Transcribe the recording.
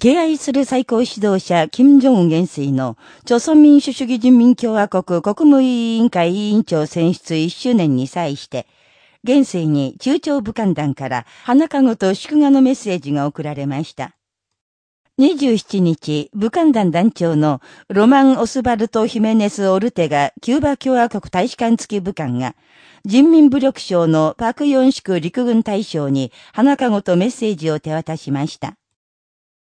敬愛する最高指導者、金正恩元帥の、朝鮮民主主義人民共和国国務委員会委員長選出1周年に際して、元帥に中朝武漢団から花籠と祝賀のメッセージが送られました。27日、武漢団団長のロマン・オスバルト・ヒメネス・オルテガ、キューバ共和国大使館付き武官が、人民武力省のパクヨンシク陸軍大将に花籠とメッセージを手渡しました。